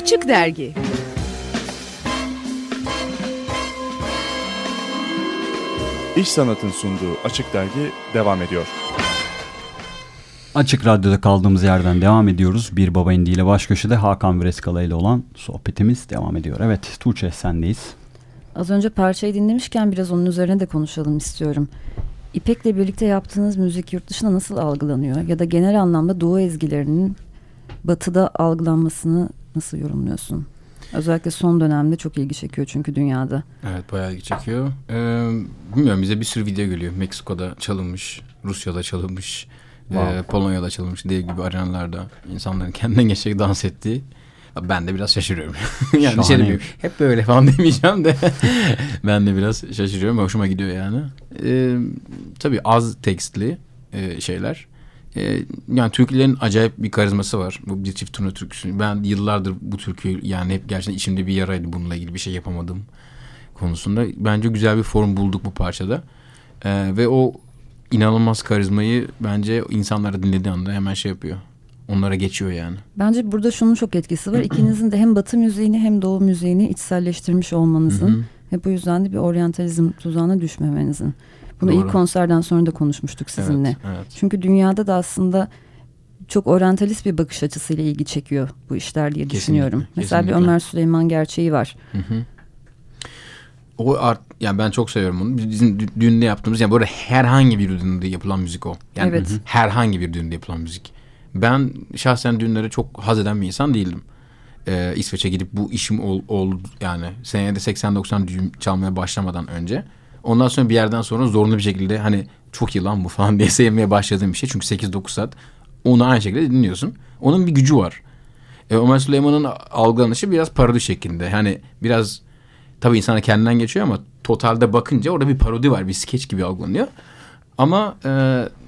Açık Dergi İş Sanat'ın sunduğu Açık Dergi devam ediyor. Açık Radyo'da kaldığımız yerden devam ediyoruz. Bir Baba İndi ile baş köşede Hakan Vreskala ile olan sohbetimiz devam ediyor. Evet Tuğçe sendeyiz. Az önce parçayı dinlemişken biraz onun üzerine de konuşalım istiyorum. İpek'le birlikte yaptığınız müzik yurt dışında nasıl algılanıyor? Ya da genel anlamda Doğu ezgilerinin batıda algılanmasını nasıl yorumluyorsun? Özellikle son dönemde çok ilgi çekiyor çünkü dünyada. Evet bayağı ilgi çekiyor. Ee, bilmiyorum bize bir sürü video geliyor. Meksiko'da çalınmış, Rusya'da çalınmış, wow. e, Polonya'da çalınmış diye gibi arenalarda insanların kendinden geçerek dans ettiği. Ben de biraz şaşırıyorum. yani şey demiyorum, hep böyle falan demeyeceğim de ben de biraz şaşırıyorum. Hoşuma gidiyor yani. Ee, tabii az tekstli e, şeyler. E, yani Türklerin acayip bir karizması var. Bu bir çift turna türküsü. Ben yıllardır bu türkü yani hep gerçekten içimde bir yaraydı bununla ilgili bir şey yapamadım konusunda. Bence güzel bir form bulduk bu parçada. E, ve o inanılmaz karizmayı bence insanlara dinlediği anda hemen şey yapıyor. Onlara geçiyor yani. Bence burada şunun çok etkisi var. İkinizin de hem batı müziğini hem doğu müziğini içselleştirmiş olmanızın ve bu yüzden de bir oryantalizm tuzağına düşmemenizin. Bunu Doğru. ilk konserden sonra da konuşmuştuk sizinle. Evet, evet. Çünkü dünyada da aslında çok oryantalist bir bakış açısıyla ilgi çekiyor bu işler diye kesinlikle, düşünüyorum. Mesela kesinlikle. bir Ömer Süleyman gerçeği var. Hı hı. O art yani ben çok seviyorum bunu. Bizim düğünde yaptığımız yani böyle herhangi bir düğünde yapılan müzik o. Yani evet. herhangi bir düğünde yapılan müzik. Ben şahsen düğünlere çok haz eden bir insan değildim. Ee, İsveç'e gidip bu işim ol, oldu yani senede 80-90 düğün çalmaya başlamadan önce. Ondan sonra bir yerden sonra zorunlu bir şekilde hani çok iyi lan bu falan diye sevmeye başladığım bir şey. Çünkü 8-9 saat onu aynı şekilde dinliyorsun. Onun bir gücü var. E, Ömer Süleyman'ın algılanışı biraz parodi şeklinde. Hani biraz tabii insana kendinden geçiyor ama totalde bakınca orada bir parodi var. Bir skeç gibi algılanıyor. Ama e,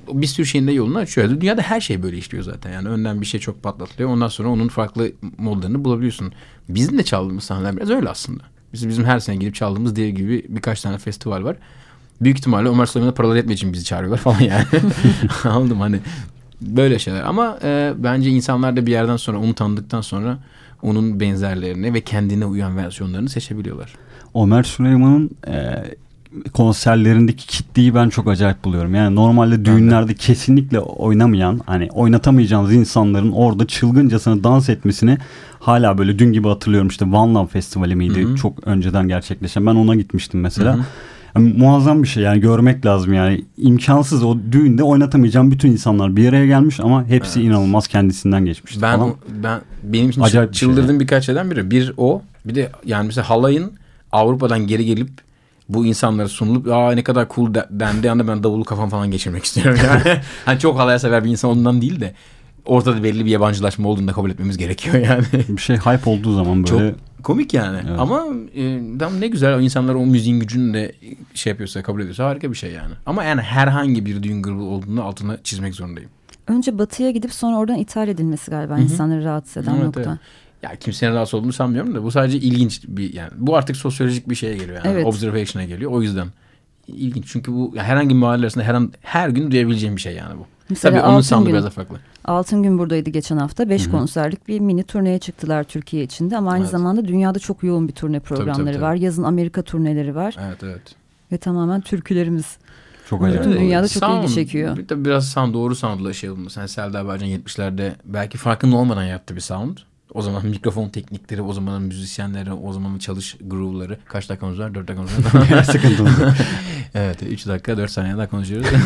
bir sürü şeyin de yolunu açıyor. Dünyada her şey böyle işliyor zaten. Yani önden bir şey çok patlatılıyor. Ondan sonra onun farklı modlarını bulabiliyorsun. Bizim de çaldığımız sahneler biraz öyle aslında. Bizim, bizim her sene gidip çaldığımız diye gibi birkaç tane festival var. Büyük ihtimalle Ömer Süleyman'a paralar etmek için bizi çağırıyorlar falan yani. Anladım hani böyle şeyler. Ama e, bence insanlar da bir yerden sonra onu tanıdıktan sonra onun benzerlerini ve kendine uyan versiyonlarını seçebiliyorlar. Ömer Süleyman'ın e, konserlerindeki kitleyi ben çok acayip buluyorum. Yani normalde düğünlerde kesinlikle oynamayan hani oynatamayacağınız insanların orada çılgıncasına dans etmesini hala böyle dün gibi hatırlıyorum işte One Love Festivali miydi? Hı-hı. Çok önceden gerçekleşen. Ben ona gitmiştim mesela. Yani muazzam bir şey yani görmek lazım yani imkansız o düğünde oynatamayacağım bütün insanlar bir araya gelmiş ama hepsi evet. inanılmaz kendisinden geçmiş. Ben falan. ben benim için Acayip çıldırdığım bir şey. birkaç şeyden biri. Bir o bir de yani mesela halayın Avrupa'dan geri gelip bu insanlara sunulup aa ne kadar cool dendi anda ben davulu kafam falan geçirmek istiyorum yani. hani çok halaya sever bir insan ondan değil de ortada belli bir yabancılaşma olduğunu da kabul etmemiz gerekiyor yani. Bir şey hype olduğu zaman böyle. Çok komik yani. Evet. Ama e, ne güzel o insanlar o müziğin gücünü de şey yapıyorsa kabul ediyorsa harika bir şey yani. Ama yani herhangi bir düğün grubu olduğunu altına çizmek zorundayım. Önce batıya gidip sonra oradan ithal edilmesi galiba Hı-hı. insanları rahatsız eden evet, nokta. Evet. Ya kimsenin rahatsız olduğunu sanmıyorum da bu sadece ilginç bir yani bu artık sosyolojik bir şeye geliyor yani evet. observation'a geliyor o yüzden ilginç çünkü bu herhangi bir mahalle arasında her an her gün duyabileceğim bir şey yani bu. Mesela Tabii onun sound'u biraz farklı. Altın Gün buradaydı geçen hafta. Beş konserlik bir mini turneye çıktılar Türkiye içinde ama aynı evet. zamanda dünyada çok yoğun bir turne programları tabii, tabii, tabii. var. Yazın Amerika turneleri var. Evet evet. Ve tamamen türkülerimiz. Çok acayip. Bütün dünyada çok sound, ilgi çekiyor. Bir de biraz sound doğru soundla şey olmuş. Yani Selda Bağcan 70'lerde belki farkında olmadan yaptı bir sound. O zaman mikrofon teknikleri, o zamanın müzisyenleri, o zamanın çalış groove'ları. Kaç dakikamız var? Dört dakikamız var. Sıkıntı Evet. Üç dakika, dört saniye daha konuşuyoruz.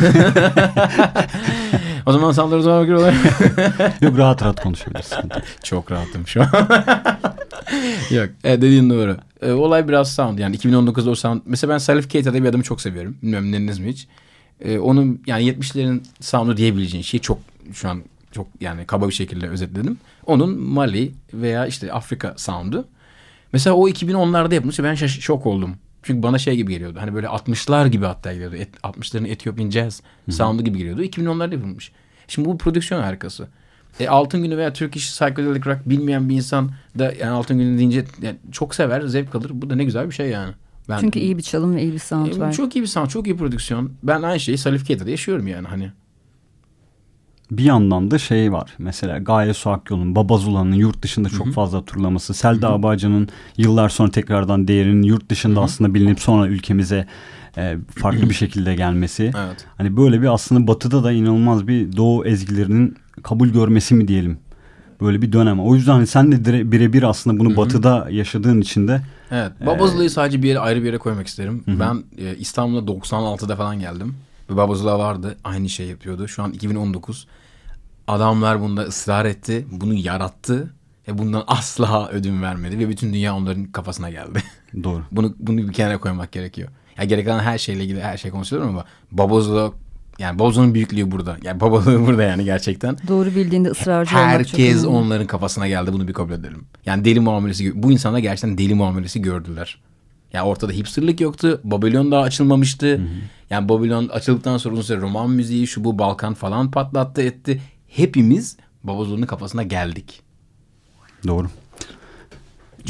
o zaman sandalye zaman bakıyorlar. Yok rahat rahat konuşuyoruz. Çok rahatım şu an. Yok. Evet, dediğin doğru. E, olay biraz sound. Yani 2019'da o sound. Mesela ben Salif Keita diye bir adamı çok seviyorum. Bilmiyorum dinlediniz mi hiç? E, onun yani 70'lerin sound'u diyebileceğin şey çok şu an çok yani kaba bir şekilde özetledim. Onun Mali veya işte Afrika sound'u. Mesela o 2010'larda yapılmış ben şaş- şok oldum. Çünkü bana şey gibi geliyordu. Hani böyle 60'lar gibi hatta geliyordu. Et, 60'ların Ethiopian Jazz sound'u gibi geliyordu. 2010'larda yapılmış. Şimdi bu prodüksiyon harikası. E, Altın Günü veya Turkish Psychedelic Rock bilmeyen bir insan da yani Altın Günü deyince yani çok sever, zevk alır. Bu da ne güzel bir şey yani. Ben, Çünkü iyi bir çalım ve iyi bir sound e, var. Çok iyi bir sound, çok iyi prodüksiyon. Ben aynı şeyi Salif Keita'da yaşıyorum yani hani. Bir yandan da şey var. Mesela Gaye Su Akyol'un, Babazula'nın yurt dışında çok Hı-hı. fazla turlaması. Selda Abacı'nın yıllar sonra tekrardan değerinin yurt dışında Hı-hı. aslında bilinip sonra ülkemize e, farklı bir şekilde gelmesi. Evet. Hani böyle bir aslında batıda da inanılmaz bir doğu ezgilerinin kabul görmesi mi diyelim. Böyle bir dönem. O yüzden hani sen de birebir aslında bunu Hı-hı. batıda yaşadığın için de Evet. Babazula'yı ee, sadece bir yere ayrı bir yere koymak isterim. Hı-hı. Ben e, İstanbul'a 96'da falan geldim. Ve Babazula vardı. Aynı şey yapıyordu. Şu an 2019. Adamlar bunda ısrar etti. Bunu yarattı. Ve bundan asla ödün vermedi. Ve bütün dünya onların kafasına geldi. Doğru. bunu, bunu bir kenara koymak gerekiyor. Ya gereken her şeyle ilgili her şey konuşuluyor ama Babozula yani Babozula'nın büyüklüğü burada. Yani babalığı burada yani gerçekten. Doğru bildiğinde ısrarcı Herkes onların kafasına geldi bunu bir kabul edelim. Yani deli muamelesi bu insanlar gerçekten deli muamelesi gördüler. Yani ortada hipsterlik yoktu. Babylon daha açılmamıştı. Hı hı. Yani Babylon açıldıktan sonra uzun süre roman müziği şu bu Balkan falan patlattı etti. Hepimiz Babozlu'nun kafasına geldik. Doğru.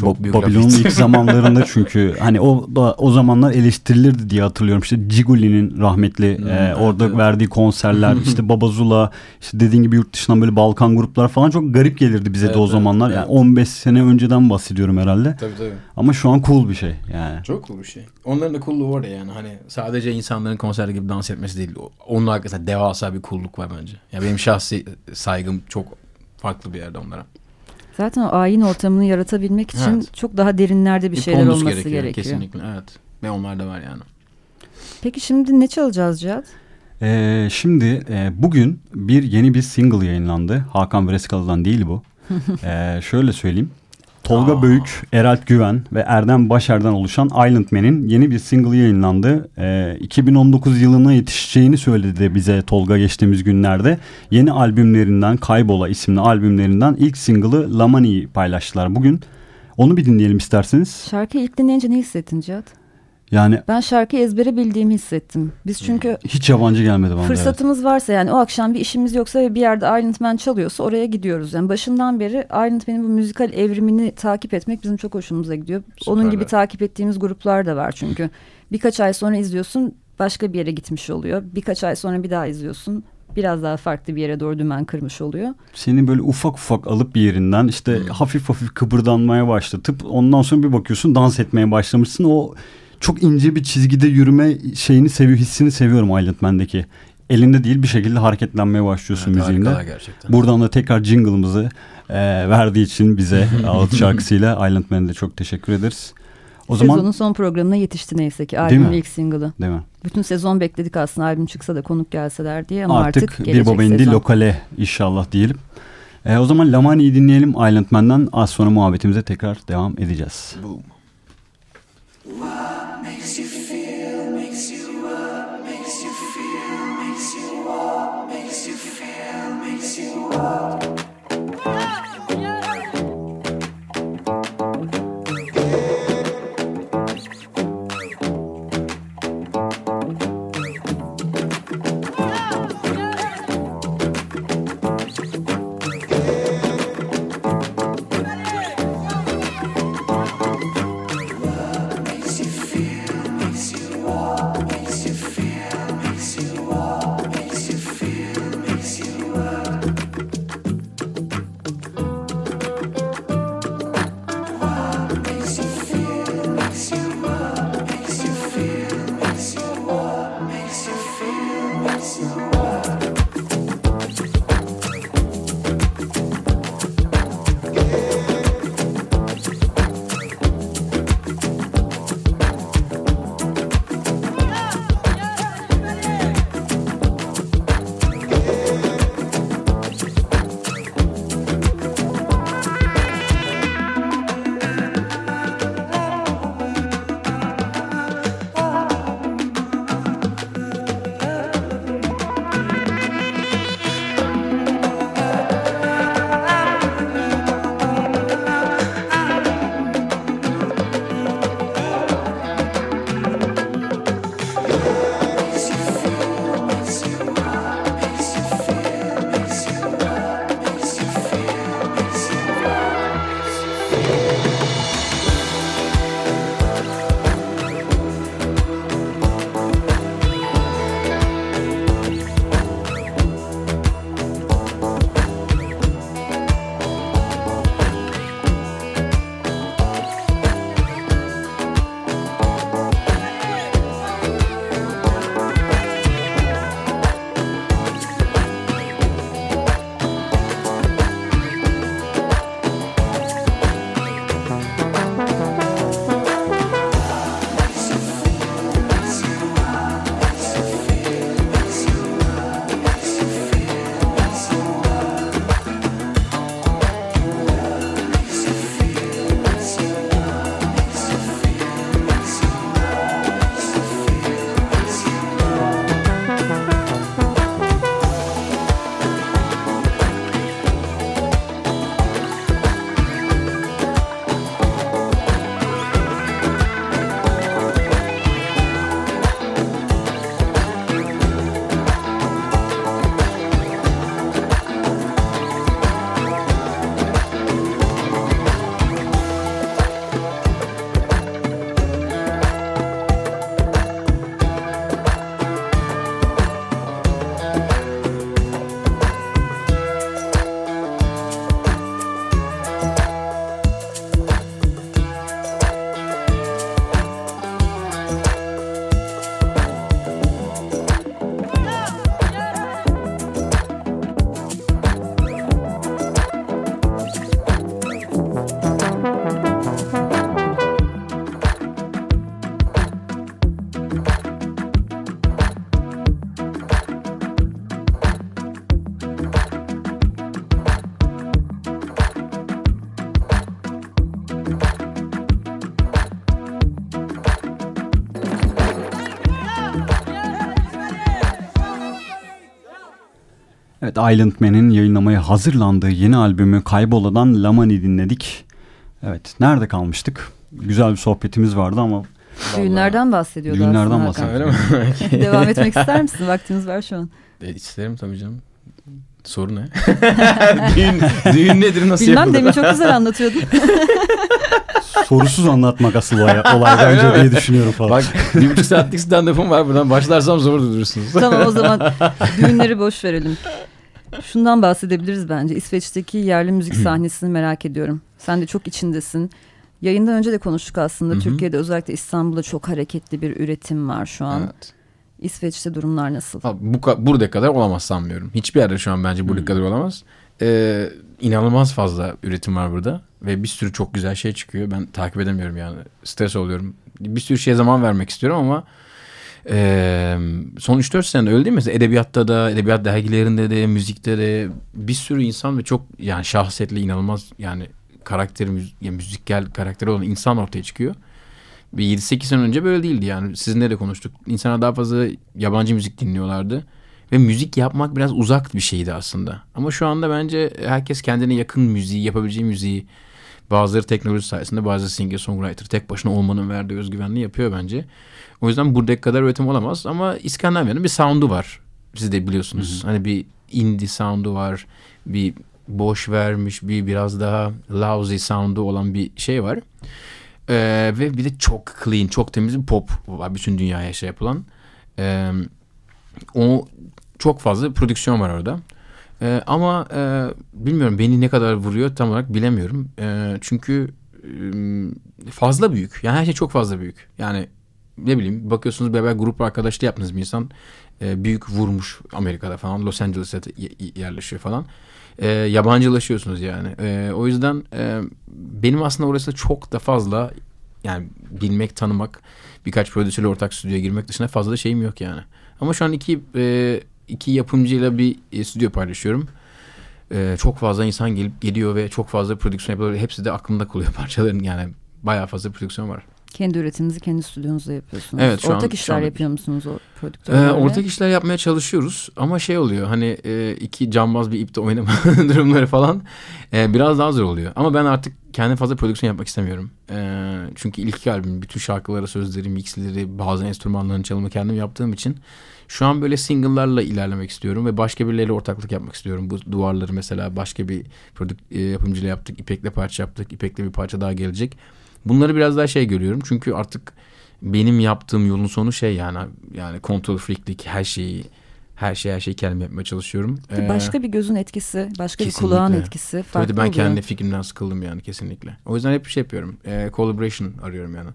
Çok büyük Babilon'un ilk zamanlarında çünkü hani o da o zamanlar eleştirilirdi diye hatırlıyorum. İşte Ciguli'nin rahmetli hmm, e, orada evet. verdiği konserler işte Babazula işte dediğin gibi yurt dışından böyle Balkan gruplar falan çok garip gelirdi bize evet, de o zamanlar. Evet, yani 15 sene önceden bahsediyorum herhalde. Tabii tabii. Ama şu an cool bir şey yani. Çok cool bir şey. Onların da coolluğu var ya yani hani sadece insanların konser gibi dans etmesi değil. Onun arkasında devasa bir coolluğu var bence. Yani benim şahsi saygım çok farklı bir yerde onlara. Zaten o ayin ortamını yaratabilmek için evet. çok daha derinlerde bir, bir şeyler olması gerekiyor, gerekiyor. Kesinlikle evet. Ve onlar da var yani. Peki şimdi ne çalacağız Cihat? Ee, şimdi e, bugün bir yeni bir single yayınlandı. Hakan Vreskalı'dan değil bu. ee, şöyle söyleyeyim. Tolga Aa. Böyük, Eralp Güven ve Erdem Başer'den oluşan Island Man'in yeni bir single yayınlandı. Ee, 2019 yılına yetişeceğini söyledi bize Tolga geçtiğimiz günlerde. Yeni albümlerinden Kaybola isimli albümlerinden ilk single'ı Lamani'yi paylaştılar bugün. Onu bir dinleyelim isterseniz. Şarkıyı ilk dinleyince ne hissettin Cihat? Yani ben şarkıyı ezbere bildiğimi hissettim. Biz çünkü hiç yabancı gelmedi bana. Fırsatımız evet. varsa yani o akşam bir işimiz yoksa ve bir yerde Island Man çalıyorsa oraya gidiyoruz. Yani başından beri Island Man'in bu müzikal evrimini takip etmek bizim çok hoşumuza gidiyor. Süper Onun gibi takip ettiğimiz gruplar da var çünkü. Birkaç ay sonra izliyorsun başka bir yere gitmiş oluyor. Birkaç ay sonra bir daha izliyorsun biraz daha farklı bir yere doğru dümen kırmış oluyor. Seni böyle ufak ufak alıp bir yerinden işte hmm. hafif hafif kıpırdanmaya başlatıp ondan sonra bir bakıyorsun dans etmeye başlamışsın. O çok ince bir çizgide yürüme şeyini seviyor, hissini seviyorum Island Man'deki. Elinde değil bir şekilde hareketlenmeye başlıyorsun evet, müziğinde. Buradan da tekrar jingle'ımızı e, verdiği için bize Ağıt şarkısıyla Island Man'e de çok teşekkür ederiz. O Sezonun zaman son programına yetişti neyse ki albümün ilk single'ı. Değil mi? Bütün sezon bekledik aslında albüm çıksa da konuk gelseler diye ama artık, artık bir baba indi lokale inşallah diyelim. E, o zaman Lamani'yi dinleyelim Island Man'den az sonra muhabbetimize tekrar devam edeceğiz. Boom. Island Man'in yayınlamaya hazırlandığı yeni albümü Kaybola'dan Lamani dinledik. Evet nerede kalmıştık? Güzel bir sohbetimiz vardı ama Düğünlerden bahsediyordu Düğünlerden aslında bahsediyor. Hakan. Devam etmek ister misin? Vaktimiz var şu an. E, isterim tabii canım. Soru ne? düğün, düğün nedir nasıl Bilmem yapılır? demin çok güzel anlatıyordun. sorusuz anlatmak asıl olay, olay bence diye düşünüyorum falan. Bak bir buçuk saatlik stand-up'ım var. Buradan başlarsam zor durursunuz. tamam o zaman düğünleri boş verelim. Şundan bahsedebiliriz bence. İsveç'teki yerli müzik sahnesini merak ediyorum. Sen de çok içindesin. Yayından önce de konuştuk aslında. Hı hı. Türkiye'de özellikle İstanbul'da çok hareketli bir üretim var şu an. Evet. İsveç'te durumlar nasıl? Abi bu burada kadar olamaz sanmıyorum. Hiçbir yerde şu an bence burada kadar olamaz. Ee, inanılmaz fazla üretim var burada ve bir sürü çok güzel şey çıkıyor. Ben takip edemiyorum yani. Stres oluyorum. Bir sürü şeye zaman vermek istiyorum ama e, son 3-4 senede öyle değil mi? Edebiyatta da, edebiyat dergilerinde de, müzikte de bir sürü insan ve çok yani şahsiyetli inanılmaz yani yani müzikal karakteri olan insan ortaya çıkıyor. Bir 7-8 sene önce böyle değildi yani. Sizinle de konuştuk. İnsanlar daha fazla yabancı müzik dinliyorlardı. Ve müzik yapmak biraz uzak bir şeydi aslında. Ama şu anda bence herkes kendine yakın müziği, yapabileceği müziği bazıları teknoloji sayesinde bazı singer songwriter tek başına olmanın verdiği özgüvenli yapıyor bence. O yüzden buradaki kadar üretim olamaz ama İskandinavya'nın bir sound'u var. Siz de biliyorsunuz. Hani bir indie sound'u var. Bir boş vermiş bir biraz daha lousy sound'u olan bir şey var. Ee, ve bir de çok clean, çok temiz bir pop var bütün dünyaya şey yapılan. Ee, o çok fazla prodüksiyon var orada. Ee, ama e, bilmiyorum beni ne kadar vuruyor tam olarak bilemiyorum. Ee, çünkü e, fazla büyük. Yani her şey çok fazla büyük. Yani ne bileyim bakıyorsunuz beraber grup arkadaşlığı yaptığınız bir insan e, büyük vurmuş Amerika'da falan Los Angeles'e yerleşiyor falan. E, yabancılaşıyorsunuz yani. E, o yüzden e, benim aslında orası çok da fazla yani bilmek, tanımak, birkaç prodüsörle ortak stüdyoya girmek dışında fazla da şeyim yok yani. Ama şu an iki e, iki yapımcıyla bir e, stüdyo paylaşıyorum. E, çok fazla insan gelip geliyor ve çok fazla prodüksiyon yapıyorlar. Hepsi de aklımda kalıyor parçaların yani bayağı fazla prodüksiyon var. Kendi üretiminizi kendi stüdyonuzda yapıyorsunuz. Evet, şu an- ortak şu işler an- yapıyor musunuz o Ee, prodüktörlerle? ortak işler yapmaya çalışıyoruz ama şey oluyor hani e, iki cambaz bir ipte oynama durumları falan e, biraz daha zor oluyor. Ama ben artık kendi fazla prodüksiyon yapmak istemiyorum. E, çünkü ilk albüm bütün şarkılara sözleri, mixleri, bazı enstrümanların çalımı kendim yaptığım için şu an böyle single'larla ilerlemek istiyorum ve başka birileriyle ortaklık yapmak istiyorum. Bu duvarları mesela başka bir prodük e, yapımcıyla yaptık. İpek'le parça yaptık. İpek'le bir parça daha gelecek. Bunları biraz daha şey görüyorum. Çünkü artık benim yaptığım yolun sonu şey yani yani kontrol freaklik her şeyi her şey her şeyi kendim yapmaya çalışıyorum. Ee, Başka bir gözün etkisi, başka bir kesinlikle. kulağın etkisi farklı Tabii ben oluyor. kendi fikrimden sıkıldım yani kesinlikle. O yüzden hep bir şey yapıyorum. Ee, collaboration arıyorum yani.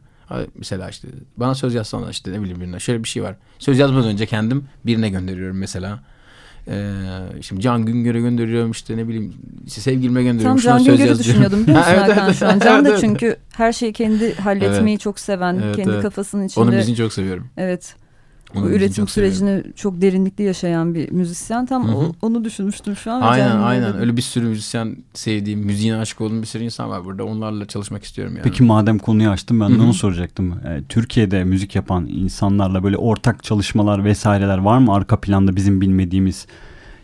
Mesela işte bana söz yazsana işte ne bileyim birine. Şöyle bir şey var. Söz yazmadan önce kendim birine gönderiyorum mesela. Ee, şimdi Can Güngör'e gönderiyorum işte ne bileyim işte sevgilime gönderiyorum. Tam Can Güngör'ü düşünüyordum musun Ha, evet, evet, şu an? Can da çünkü her şeyi kendi halletmeyi Evet. çok seven, Evet, kendi evet. kafasının içinde. Onun müziğini çok seviyorum. Evet. Müziğini üretim çok seviyorum. sürecini çok derinlikli yaşayan bir müzisyen. Tam Hı hı. o- onu düşünmüştüm şu an. Aynen aynen dedim. öyle bir sürü müzisyen sevdiğim, müziğine aşık olduğum bir sürü insan var burada. Onlarla çalışmak istiyorum yani. Peki madem konuyu açtım ben de Hı onu soracaktım. Ee, Türkiye'de müzik yapan insanlarla böyle ortak çalışmalar vesaireler var mı arka planda bizim bilmediğimiz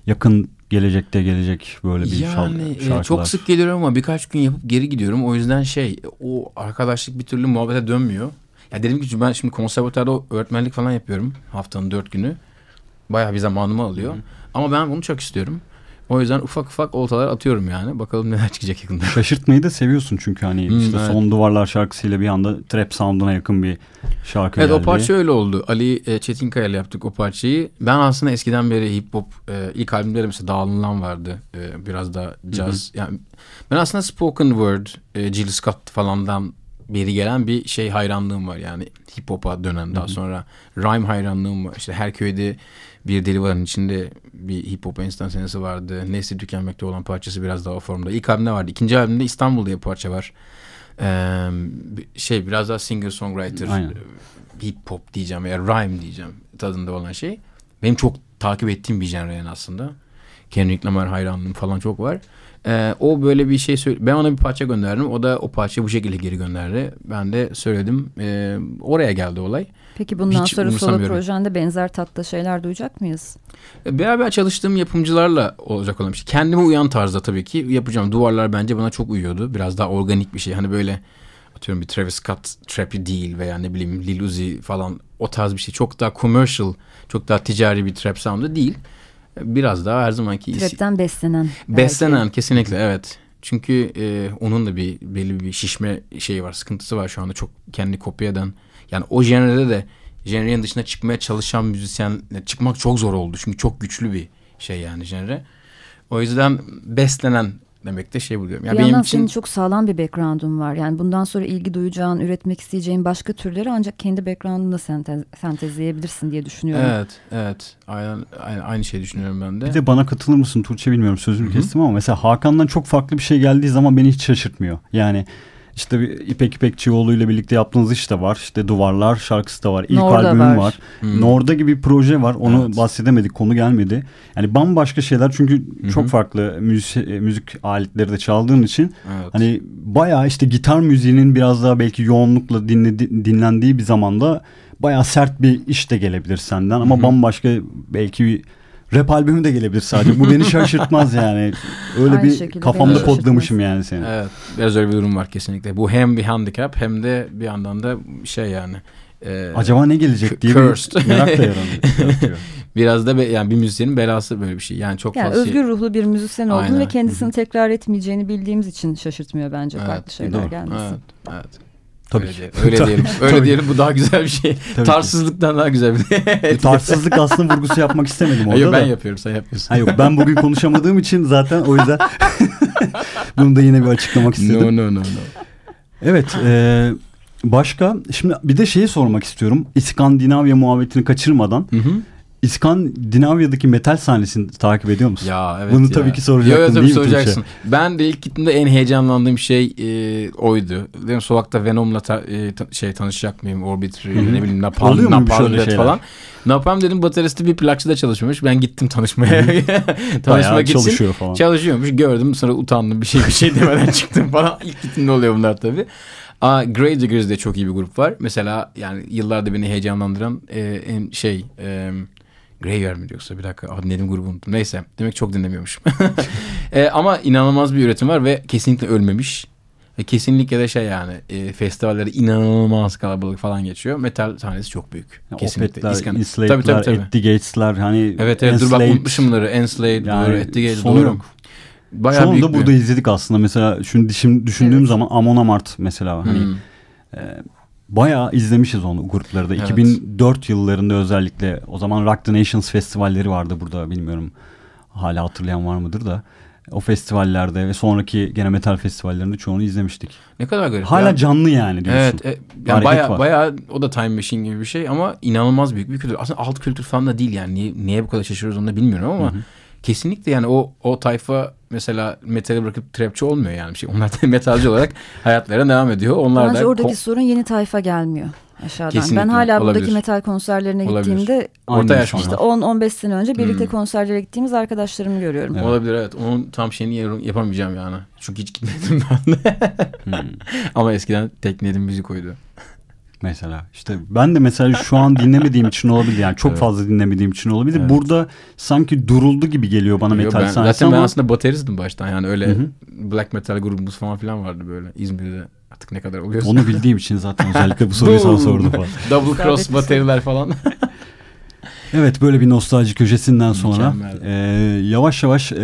yakın gelecekte gelecek böyle bir yani e, şarkılar? çok sık geliyorum ama birkaç gün yapıp geri gidiyorum. O yüzden şey o arkadaşlık bir türlü muhabbete dönmüyor. Ya dedim ki ben şimdi konservatuarda öğretmenlik falan yapıyorum haftanın dört günü. Bayağı bir zamanımı alıyor. Ama ben bunu çok istiyorum. O yüzden ufak ufak oltalar atıyorum yani. Bakalım neler çıkacak yakında. Şaşırtmayı da seviyorsun çünkü hani Hmm, işte evet. Son Duvarlar şarkısıyla bir anda trap sound'una yakın bir şarkı Evet geldi. o parça öyle oldu. Ali e, Çetinkaya ile yaptık o parçayı. Ben aslında eskiden beri hip hop e, ilk albümde de mesela Dağılınan vardı. E, biraz da jazz. Yani ben aslında spoken word, e, Jill Scott falandan beri gelen bir şey hayranlığım var. Yani hip hop'a dönen daha sonra rhyme hayranlığım var. İşte her köyde bir deli varın içinde bir hip hop enstantanesi vardı. Nesli tükenmekte olan parçası biraz daha o formda. İlk albümde vardı. İkinci albümde İstanbul diye bir parça var. Ee, şey biraz daha singer songwriter Aynen. hip hop diyeceğim veya rhyme diyeceğim tadında olan şey. Benim çok takip ettiğim bir yani aslında. Kendrick Lamar hayranlığım falan çok var. Ee, o böyle bir şey söyle ben ona bir parça gönderdim. O da o parçayı bu şekilde geri gönderdi. Ben de söyledim. Ee, oraya geldi olay. Peki bundan Hiç sonra solo projende benzer tatta şeyler duyacak mıyız? Ee, Beraber çalıştığım yapımcılarla olacak olan bir şey. Kendime uyan tarzda tabii ki yapacağım. Duvarlar bence bana çok uyuyordu. Biraz daha organik bir şey. Hani böyle atıyorum bir Travis Scott trap'i değil veya ne bileyim Lil Uzi falan o tarz bir şey. Çok daha commercial, çok daha ticari bir trap sound'u değil. Biraz daha her zamanki Trap'ten beslenen. belki. Beslenen kesinlikle evet. Çünkü e, onun da bir belli bir şişme şeyi var, sıkıntısı var şu anda çok kendi kopya eden. Yani o jenrede de jenrenin dışına çıkmaya çalışan müzisyen çıkmak çok zor oldu. Çünkü çok güçlü bir şey yani jenre. O yüzden beslenen demek de şey buluyorum. Bir Yani yandan benim için senin çok sağlam bir background'un var. Yani bundan sonra ilgi duyacağın, üretmek isteyeceğin başka türleri ancak kendi background'unda sentez, sentezleyebilirsin diye düşünüyorum. evet, evet. Aynen, aynı, aynı şeyi düşünüyorum ben de. Bir de bana katılır mısın Tuğçe bilmiyorum sözünü Hı hı. kestim ama mesela Hakan'dan çok farklı bir şey geldiği zaman beni hiç şaşırtmıyor. Yani işte bir İpek İpekçioğlu ile birlikte yaptığınız iş de var. İşte Duvarlar şarkısı da var. İlk Norda albümüm var. var. Hmm. Norda gibi bir proje var. Onu Evet. bahsedemedik. Konu gelmedi. Yani bambaşka şeyler çünkü Hı hı. çok farklı müzik, müzik aletleri de çaldığın için Evet. hani bayağı işte gitar müziğinin biraz daha belki yoğunlukla dinledi, dinlendiği bir zamanda bayağı sert bir iş de gelebilir senden ama Hı hı. bambaşka belki bir rap albümü de gelebilir sadece. Bu beni şaşırtmaz yani. Öyle Aynı bir kafamda kodlamışım yani seni. Evet, biraz öyle bir durum var kesinlikle. Bu hem bir handicap hem de bir yandan da şey yani. e, Acaba ne gelecek diye Cursed. bir merak da. Biraz da be- yani bir müzisyenin belası böyle bir şey. Yani çok Yani fazla şey- özgür ruhlu bir müzisyen olduğunu ve kendisini tekrar etmeyeceğini bildiğimiz için şaşırtmıyor bence Evet, farklı şeyler doğru. gelmesi. Evet, evet. Tabii öyle ki. diyelim. Öyle diyelim. Öyle Tabii. diyelim. Bu daha güzel bir şey. Tabii ki. Tarsızlıktan daha güzel bir şey. Tarsızlık aslında vurgusu yapmak istemedim orada Yok, ben da. yapıyorum, sen yapıyorsun. Ha yok ben bugün konuşamadığım için zaten o yüzden bunu da yine bir açıklamak istedim. No no no no. Evet e, başka şimdi bir de şeyi sormak istiyorum. İskandinavya muhabbetini kaçırmadan. Hı hı. İskandinavya'daki metal sahnesini takip ediyor musun? Ya evet Bunu ya. tabii ki yo, tabii değil mi Tuğçe? soracaksın. Ben de ilk gittiğimde en heyecanlandığım şey e, oydu. Dedim sokakta Venom'la ta- e, ta- şey tanışacak mıyım? Orbit, hı. ne bileyim Napalm, Napalm Death falan. Napalm dedim bateristi bir plakçıda çalışmamış. Ben gittim tanışmaya. Bayağı Tanışmak için. çalışıyor falan. Çalışıyormuş gördüm sonra utandım bir şey bir şey demeden çıktım falan. İlk gittiğimde oluyor bunlar tabii. Aa, Grey Diggers de çok iyi bir grup var. Mesela yani yıllarda beni heyecanlandıran e, şey e, Greyver mi yoksa bir dakika adı nedim grubu unuttum. Neyse demek çok dinlemiyormuşum. E, ama inanılmaz bir üretim var ve kesinlikle ölmemiş. Ve kesinlikle de şey yani e, festivallere inanılmaz kalabalık falan geçiyor. Metal sahnesi çok büyük. Ya kesinlikle. Opet'ler, İskan- Enslaved'ler, Tabii, tabii, tabii. The Gates'ler hani Evet evet dur bak Enslaved, unutmuşum bunları. Enslaved, Yani the Gates, doğru. yok. Bayağı Çoğunu da bir- burada izledik aslında. Mesela şimdi düşündüğüm Evet. zaman Amon Amart mesela hani Hmm. e, bayağı izlemişiz onu grupları da. Evet. 2004 yıllarında özellikle o zaman Rock the Nations festivalleri vardı burada bilmiyorum hala hatırlayan var mıdır da. O festivallerde ve sonraki gene metal festivallerinde çoğunu izlemiştik. Ne kadar garip. Hala ya. canlı yani diyorsun. Evet, e, yani baya baya o da time machine gibi bir şey ama inanılmaz büyük bir kültür. Aslında alt kültür falan da değil yani. Niye, niye bu kadar şaşırıyoruz onu da bilmiyorum ama kesinlikle yani o o tayfa mesela metali bırakıp trapçi olmuyor yani bir şey. Onlar da metalci olarak hayatlarına devam ediyor. Onlar Bence da oradaki ko- sorun yeni tayfa gelmiyor aşağıdan. Kesinlikle, ben hala buradaki olabilir. metal konserlerine Olabilir. gittiğimde orta yaş işte 10-15 sene önce birlikte Hmm. konserlere gittiğimiz arkadaşlarımı görüyorum. Evet. olabilir evet. Onun tam şeyini yapamayacağım yani. Çünkü hiç gitmedim ben de. Hmm. ama eskiden tek dinlediğim müzik oydu. Mesela işte ben de mesela şu an dinlemediğim için olabilir yani çok Evet. fazla dinlemediğim için olabilir. Evet. Burada sanki duruldu gibi geliyor bana Yo, metal ben, sahnesi zaten ben ama aslında bateristim baştan yani öyle Hı hı. black metal grubumuz falan filan vardı böyle İzmir'de artık ne kadar oluyorsa. onu bildiğim için zaten özellikle bu soruyu sana sordum falan. Double cross bateriler falan. Evet böyle bir nostalji köşesinden sonra Mükemmel. e, yavaş yavaş e,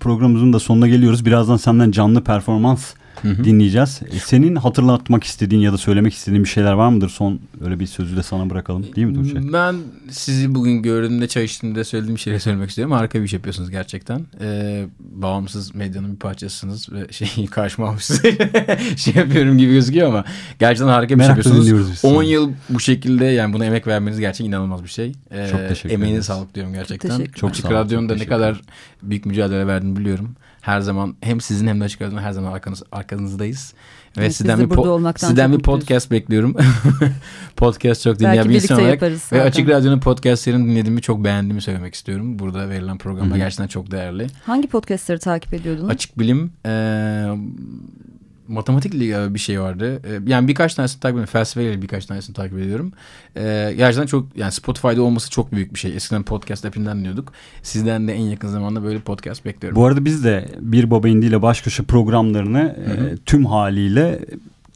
programımızın da sonuna geliyoruz. Birazdan senden canlı performans Hı hı. dinleyeceğiz. E, senin hatırlatmak istediğin ya da söylemek istediğin bir şeyler var mıdır? Son öyle bir sözü de sana bırakalım değil mi Tuğçe? Ben sizi bugün gördüğümde çay içtiğimde söylediğim şeyleri söylemek istiyorum. Harika bir iş yapıyorsunuz gerçekten. Ee, bağımsız medyanın bir parçasısınız ve şey karşıma almışsınız. şey yapıyorum gibi gözüküyor ama gerçekten harika bir şey Merakla yapıyorsunuz. dinliyoruz biz 10 seni. yıl bu şekilde yani buna emek vermeniz gerçekten inanılmaz bir şey. Ee, Çok teşekkür Emeğine ederiz. sağlık diyorum gerçekten. Çok Açık sağ ol, Radyo'nun da ne teşekkür kadar büyük mücadele verdiğini biliyorum. Her zaman hem sizin hem de Açık Radyo'nun her zaman arkanız, arkanızdayız. Ve evet, sizden, bir, olmaktan sizden bir podcast bekliyorum. podcast çok dinleyen bir insan olarak. Ve zaten. Açık Radyo'nun podcastlerini dinlediğimi çok beğendiğimi söylemek istiyorum. Burada verilen programda gerçekten çok değerli. Hangi podcastları takip ediyordunuz? Açık Bilim, e, matematikle bir şey vardı. Ee, yani birkaç tanesini takip ediyorum. Felsefeyle birkaç tanesini takip ediyorum. Ee, gerçekten çok yani Spotify'da olması çok büyük bir şey. Eskiden podcast app'inden dinliyorduk. Sizden de en yakın zamanda böyle podcast bekliyorum. Bu arada biz de Bir Baba Indi ile baş köşe programlarını e, tüm haliyle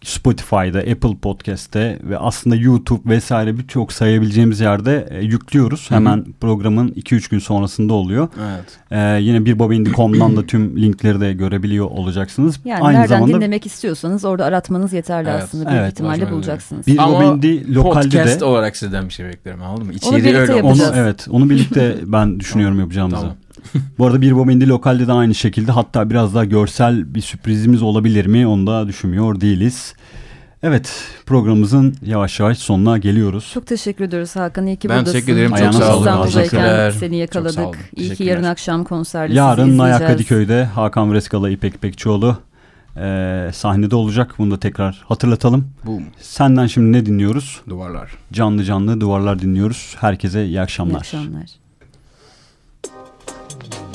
Spotify'da, Apple Podcast'te ve aslında YouTube vesaire birçok sayabileceğimiz yerde e, yüklüyoruz. Hı-hı. Hemen programın 2-3 gün sonrasında oluyor. Evet. Ee, yine birbabindi.com'dan da tüm linkleri de görebiliyor olacaksınız. Yani Aynı nereden zamanda, dinlemek istiyorsanız orada aratmanız yeterli evet. aslında. Büyük evet, ihtimalle bulacaksınız. Bir Bobindi lokalde podcast de, olarak sizden bir şey bekliyorum anladın mı? İçeriği öyle onu, Evet onu birlikte ben düşünüyorum yapacağımızı. Tamam. Bu arada bir Bomindi lokalde de aynı şekilde hatta biraz daha görsel bir sürprizimiz olabilir mi onu da düşünmüyor değiliz. Evet programımızın yavaş yavaş sonuna geliyoruz. Çok teşekkür ediyoruz Hakan. İyi ki ben buradasın. teşekkür ederim. Çok Ayağına sağ olun. İstanbul'dayken seni yakaladık. İyi ki yarın akşam konserle Yarın Nayak Kadıköy'de Hakan Vreskala İpek İpekçioğlu e, sahnede olacak. Bunu da tekrar hatırlatalım. Boom. Senden şimdi ne dinliyoruz? Duvarlar. Canlı canlı duvarlar dinliyoruz. Herkese iyi akşamlar. İyi akşamlar.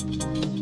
Thank you.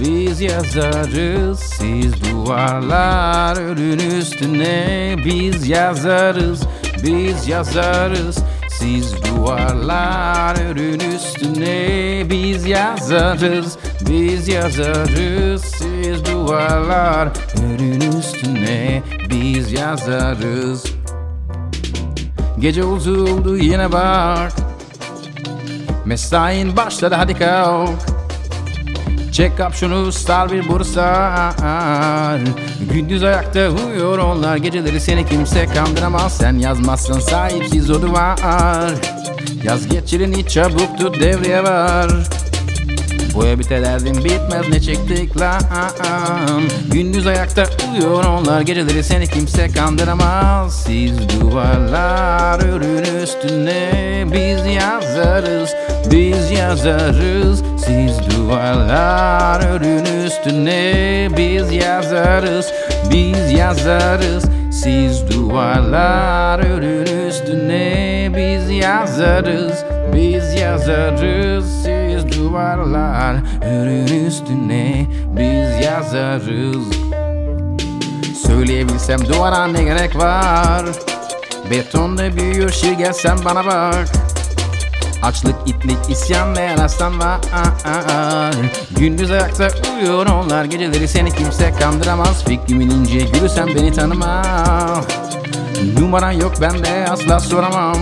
Biz yazarız siz duvarların üstüne. Biz yazarız biz yazarız siz duvarların üstüne. Biz yazarız biz yazarız siz duvarların üstüne. Biz yazarız. Gece uzuldu yine bak. Mesain başladı hadi kalk Check up şunu star bir bursa. Gündüz ayakta uyuyor onlar Geceleri seni kimse kandıramaz. Sen yazmazsan sahipsiz o duvar Yaz geçirini çabuk tut devreye var bu evde derdim bitmez ne çektik lan? Gündüz ayakta uyuyor onlar Geceleri seni kimse kandıramaz. Siz duvarlar ürün üstüne Biz yazarız Biz yazarız. Siz duvarlar ürün üstüne Biz yazarız Biz yazarız. Siz duvarlar ürün üstüne Biz yazarız Biz yazarız. Siz duvarlar ürün üstüne Biz yazarız. Söyleyebilsem duvara ne gerek var? Betonda büyüyor şir gel sen bana bak. Açlık, itlik, isyan ve aslan var. Gündüz ayakta uyuyor onlar Geceleri seni kimse kandıramaz. Fikrimin ince gülü sen beni tanıma. Numaran yok bende asla soramam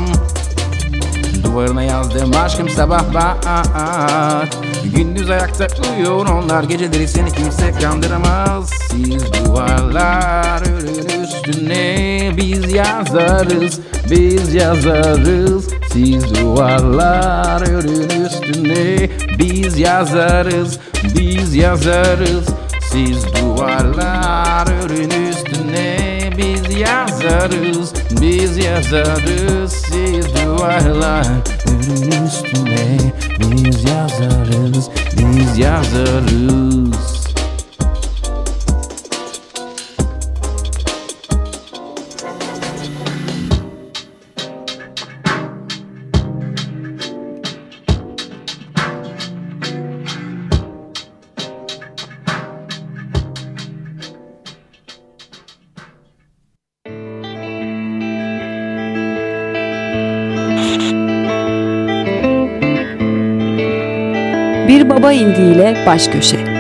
Duvarına yazdım. Aşkım sabah var Gündüz ayakta uyuyor onlar. Geceleri seni kimse kandıramaz. Siz duvarlar ürün üstüne. Biz yazarız Biz yazarız. Siz duvarlar ürün üstüne. Biz yazarız Biz yazarız. Siz duvarlar Biz yazarız Biz yazarız Siz duvarlar ürün üstüne Biz yazarız Biz yazarız Baba Baş Köşe.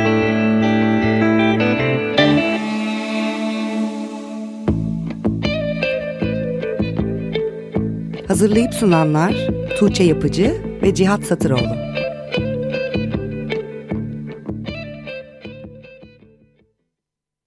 Hazırlayıp sunanlar Tuğçe Yapıcı ve Cihat Satıroğlu.